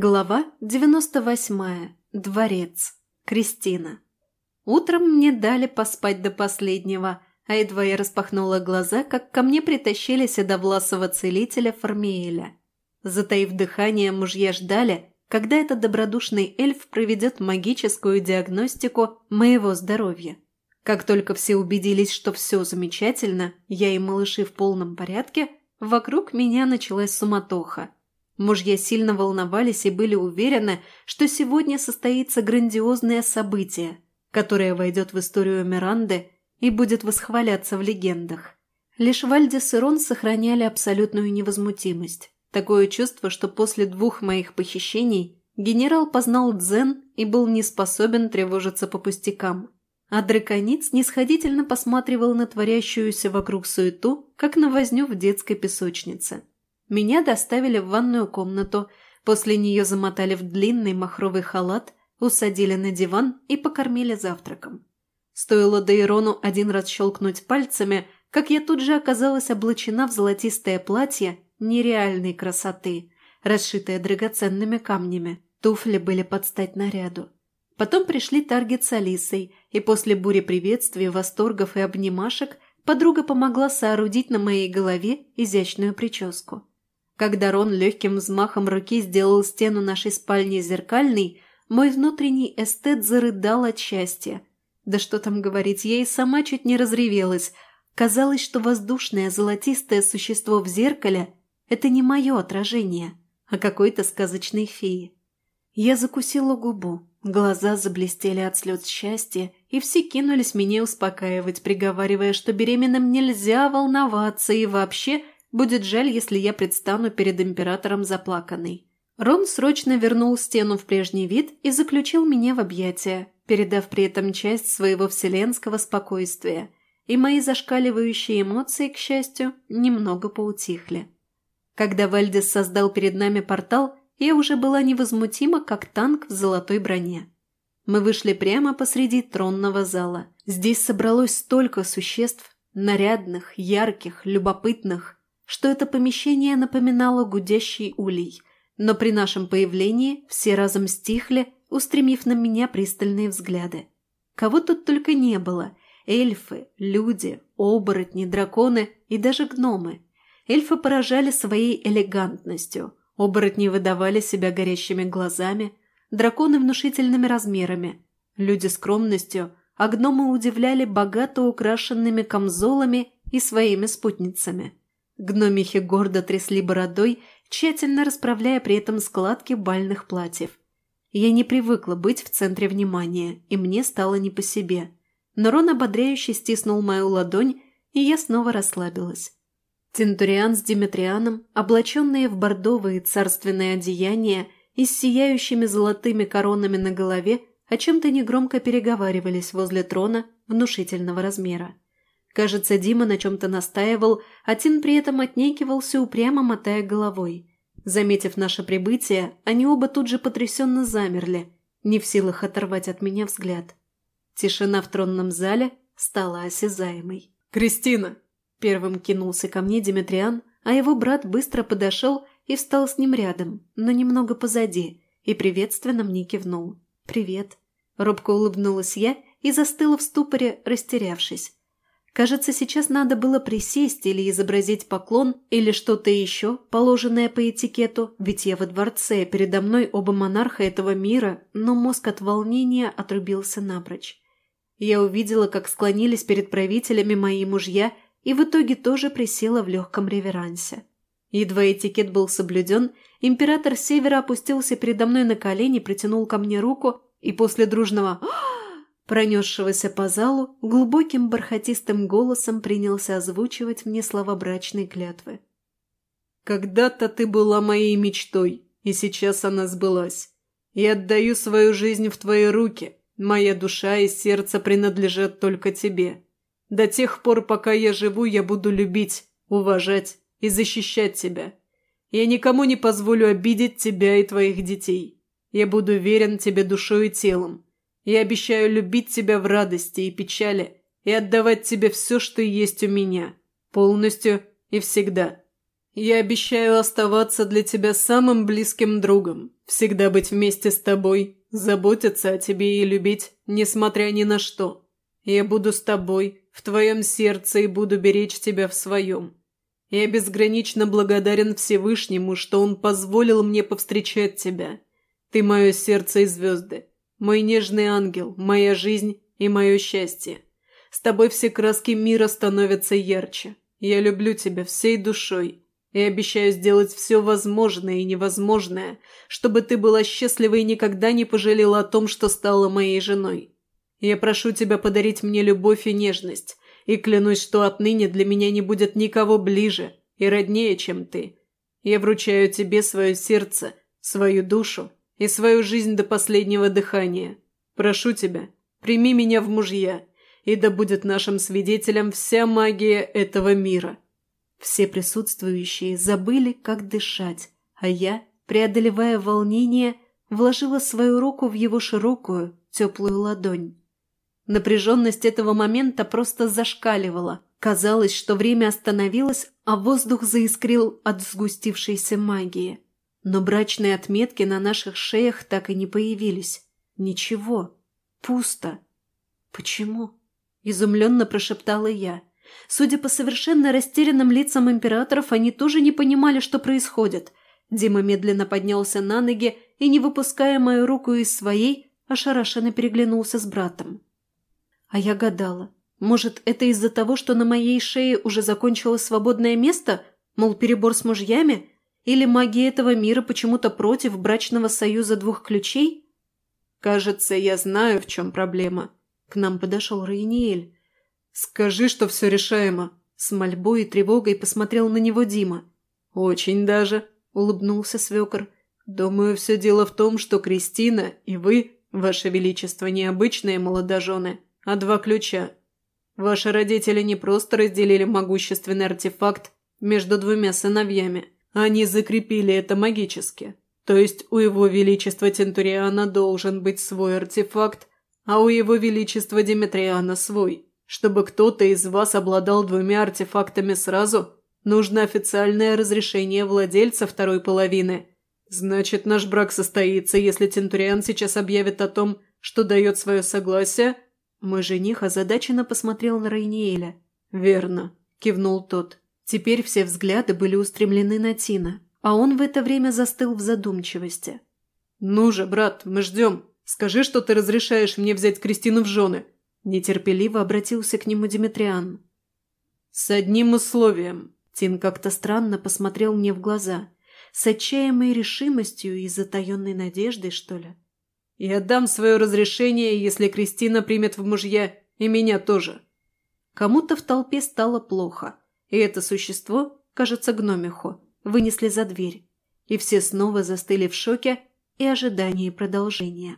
Глава 98. Дворец. Кристина. Утром мне дали поспать до последнего, а едва я распахнула глаза, как ко мне притащили седовласого целителя Формиэля. Затаив дыхание, мужья ждали, когда этот добродушный эльф проведет магическую диагностику моего здоровья. Как только все убедились, что все замечательно, я и малыши в полном порядке, вокруг меня началась суматоха – Мужья сильно волновались и были уверены, что сегодня состоится грандиозное событие, которое войдет в историю Миранды и будет восхваляться в легендах. Лишь Вальдис и Рон сохраняли абсолютную невозмутимость. Такое чувство, что после двух моих похищений генерал познал дзен и был не способен тревожиться по пустякам. А дракониц нисходительно посматривал на творящуюся вокруг суету, как на возню в детской песочнице. Меня доставили в ванную комнату, после нее замотали в длинный махровый халат, усадили на диван и покормили завтраком. Стоило Дейрону один раз щелкнуть пальцами, как я тут же оказалась облачена в золотистое платье нереальной красоты, расшитое драгоценными камнями. Туфли были под стать наряду. Потом пришли Таргет с Алисой, и после бури приветствий, восторгов и обнимашек подруга помогла соорудить на моей голове изящную прическу. Когда Рон легким взмахом руки сделал стену нашей спальни зеркальной, мой внутренний эстет зарыдал от счастья. Да что там говорить, я и сама чуть не разревелась. Казалось, что воздушное золотистое существо в зеркале – это не мое отражение, а какой-то сказочной феи. Я закусила губу, глаза заблестели от слез счастья, и все кинулись меня успокаивать, приговаривая, что беременным нельзя волноваться и вообще – Будет жаль, если я предстану перед императором заплаканной. Рон срочно вернул стену в прежний вид и заключил меня в объятия, передав при этом часть своего вселенского спокойствия, и мои зашкаливающие эмоции, к счастью, немного поутихли. Когда Вальдес создал перед нами портал, я уже была невозмутима, как танк в золотой броне. Мы вышли прямо посреди тронного зала. Здесь собралось столько существ, нарядных, ярких, любопытных, что это помещение напоминало гудящий улей, но при нашем появлении все разом стихли, устремив на меня пристальные взгляды. Кого тут только не было – эльфы, люди, оборотни, драконы и даже гномы. Эльфы поражали своей элегантностью, оборотни выдавали себя горящими глазами, драконы внушительными размерами, люди скромностью, а гномы удивляли богато украшенными камзолами и своими спутницами – Гномихи гордо трясли бородой, тщательно расправляя при этом складки бальных платьев. Я не привыкла быть в центре внимания, и мне стало не по себе. Но Рон ободряюще стиснул мою ладонь, и я снова расслабилась. Тентуриан с Димитрианом, облаченные в бордовые царственные одеяния и с сияющими золотыми коронами на голове, о чем-то негромко переговаривались возле трона внушительного размера. Кажется, Дима на чем-то настаивал, а Тин при этом отнекивался, упрямо мотая головой. Заметив наше прибытие, они оба тут же потрясенно замерли, не в силах оторвать от меня взгляд. Тишина в тронном зале стала осязаемой. «Кристина!» – первым кинулся ко мне Димитриан, а его брат быстро подошел и встал с ним рядом, но немного позади, и приветственно мне кивнул. «Привет!» – робко улыбнулась я и застыла в ступоре, растерявшись. Кажется, сейчас надо было присесть или изобразить поклон, или что-то еще, положенное по этикету, ведь я во дворце, передо мной оба монарха этого мира, но мозг от волнения отрубился напрочь. Я увидела, как склонились перед правителями мои мужья, и в итоге тоже присела в легком реверансе. Едва этикет был соблюден, император Севера опустился передо мной на колени, протянул ко мне руку и после дружного «Ах!» Пронесшегося по залу, глубоким бархатистым голосом принялся озвучивать мне слова брачной клятвы. «Когда-то ты была моей мечтой, и сейчас она сбылась. Я отдаю свою жизнь в твои руки. Моя душа и сердце принадлежат только тебе. До тех пор, пока я живу, я буду любить, уважать и защищать тебя. Я никому не позволю обидеть тебя и твоих детей. Я буду верен тебе душой и телом, я обещаю любить тебя в радости и печали и отдавать тебе все, что есть у меня, полностью и всегда. Я обещаю оставаться для тебя самым близким другом, всегда быть вместе с тобой, заботиться о тебе и любить, несмотря ни на что. Я буду с тобой, в твоем сердце и буду беречь тебя в своем. Я безгранично благодарен Всевышнему, что Он позволил мне повстречать тебя. Ты мое сердце и звезды, мой нежный ангел, моя жизнь и мое счастье. С тобой все краски мира становятся ярче. Я люблю тебя всей душой и обещаю сделать все возможное и невозможное, чтобы ты была счастлива и никогда не пожалела о том, что стала моей женой. Я прошу тебя подарить мне любовь и нежность, и клянусь, что отныне для меня не будет никого ближе и роднее, чем ты. Я вручаю тебе свое сердце, свою душу и свою жизнь до последнего дыхания. Прошу тебя, прими меня в мужья, и да будет нашим свидетелем вся магия этого мира». Все присутствующие забыли, как дышать, а я, преодолевая волнение, вложила свою руку в его широкую, теплую ладонь. Напряженность этого момента просто зашкаливала. Казалось, что время остановилось, а воздух заискрил от сгустившейся магии. Но брачные отметки на наших шеях так и не появились. Ничего. Пусто. Почему? Изумленно прошептала я. Судя по совершенно растерянным лицам императоров, они тоже не понимали, что происходит. Дима медленно поднялся на ноги и, не выпуская мою руку из своей, ошарашенно переглянулся с братом. А я гадала, может, это из-за того, что на моей шее уже закончилось свободное место, мол, перебор с мужьями, или магия этого мира почему-то против брачного союза двух ключей? Кажется, я знаю, в чем проблема. К нам подошел Райниэль. Скажи, что все решаемо. С мольбой и тревогой посмотрел на него Дима. «Очень даже», — улыбнулся свекор. «Думаю, все дело в том, что Кристина и вы, ваше величество, необычные молодожены, а два ключа. Ваши родители не просто разделили могущественный артефакт между двумя сыновьями, они закрепили это магически. То есть у его величества Тентуриана должен быть свой артефакт, а у его величества Димитриана свой. Чтобы кто-то из вас обладал двумя артефактами сразу, нужно официальное разрешение владельца второй половины. Значит, наш брак состоится, если Тентуриан сейчас объявит о том, что дает свое согласие – мой жених озадаченно посмотрел на Райниэля. «Верно», – кивнул тот. Теперь все взгляды были устремлены на Тина, а он в это время застыл в задумчивости. «Ну же, брат, мы ждем. Скажи, что ты разрешаешь мне взять Кристину в жены». Нетерпеливо обратился к нему Димитриан. «С одним условием». Тин как-то странно посмотрел мне в глаза. С отчаянной решимостью и затаенной надеждой, что ли. Я дам свое разрешение, если Кристина примет в мужья и меня тоже. Кому-то в толпе стало плохо, и это существо, кажется, гномиху, вынесли за дверь, и все снова застыли в шоке и ожидании продолжения.